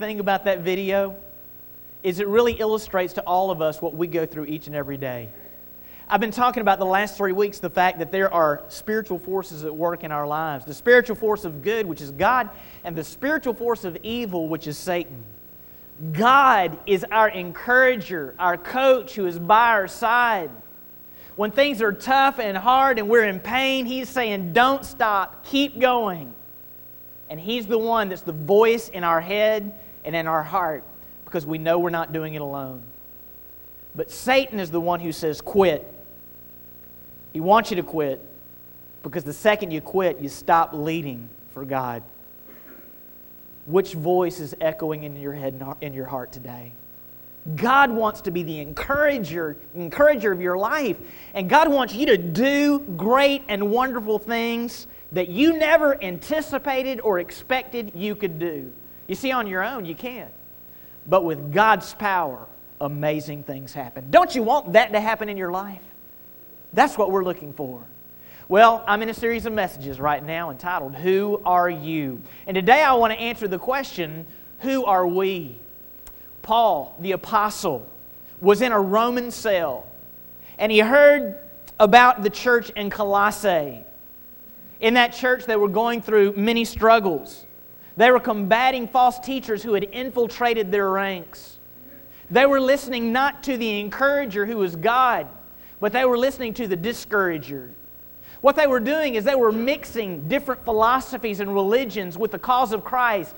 thing about that video is it really illustrates to all of us what we go through each and every day. I've been talking about the last three weeks the fact that there are spiritual forces at work in our lives the spiritual force of good, which is God, and the spiritual force of evil, which is Satan. God is our encourager, our coach who is by our side. When things are tough and hard and we're in pain, He's saying, Don't stop, keep going. And He's the one that's the voice in our head and in our heart because we know we're not doing it alone. But Satan is the one who says, Quit. He wants you to quit because the second you quit, you stop leading for God. Which voice is echoing in your head and in your heart today? God wants to be the encourager, encourager of your life. And God wants you to do great and wonderful things that you never anticipated or expected you could do. You see, on your own, you can't. But with God's power, amazing things happen. Don't you want that to happen in your life? That's what we're looking for. Well, I'm in a series of messages right now entitled, Who Are You? And today I want to answer the question, Who are we? Paul, the apostle, was in a Roman cell and he heard about the church in Colossae. In that church, they were going through many struggles. They were combating false teachers who had infiltrated their ranks. They were listening not to the encourager who was God, but they were listening to the discourager. What they were doing is they were mixing different philosophies and religions with the cause of Christ,